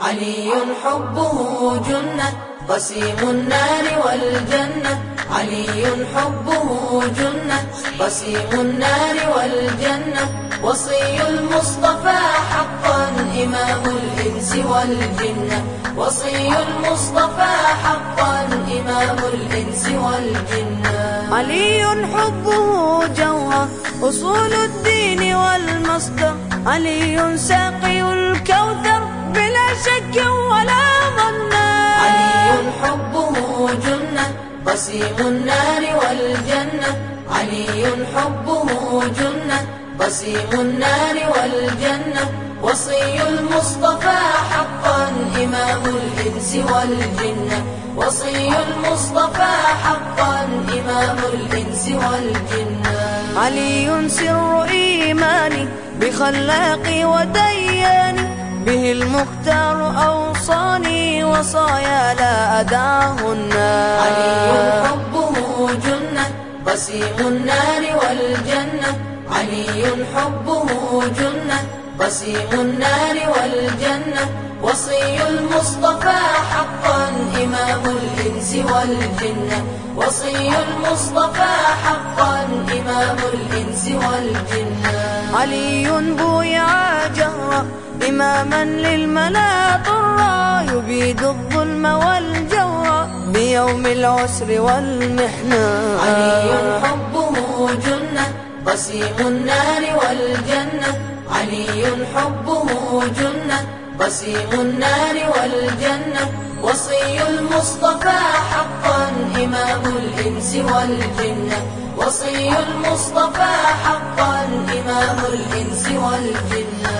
علي حبه جنة قسيم النار والجنة. علي حبه جنة قسيم النار والجنة. وصي المصطفى حقا إمام الإنس والجنة. وصي المصطفى حقا إمام الإنس والجنة. علي حبه جوهر أصول الدين والمصدر. علي ساقي الكوثر. شك ولا ظنا. علي حبه جنة قسيم النار والجنة. علي حبه جنة قسيم النار والجنة. وصي المصطفى حقا إمام الإنس والجنة. وصي المصطفى حقا إمام الإنس والجنة. علي سر إيماني بخلاقي ودياني. به المختار أوصاني وصايا لا أدعهن علي حبه جنة قسيم النار والجنة. علي حبه جنة قسيم النار والجنة. وصي المصطفى حقا إمام الإنس والجنة. وصي المصطفى حقا إمام الإنس والجنة. علي بويع جهرا إماما للملا طرا يبيد الظلم والجور بيوم العسر والمحنة علي حبه جنة قسيم النار والجنة. علي حبه جنة قسيم النار والجنة. وصي المصطفى حقا. الإنس والجنة وصي المصطفى حقا إمام الإنس والجنة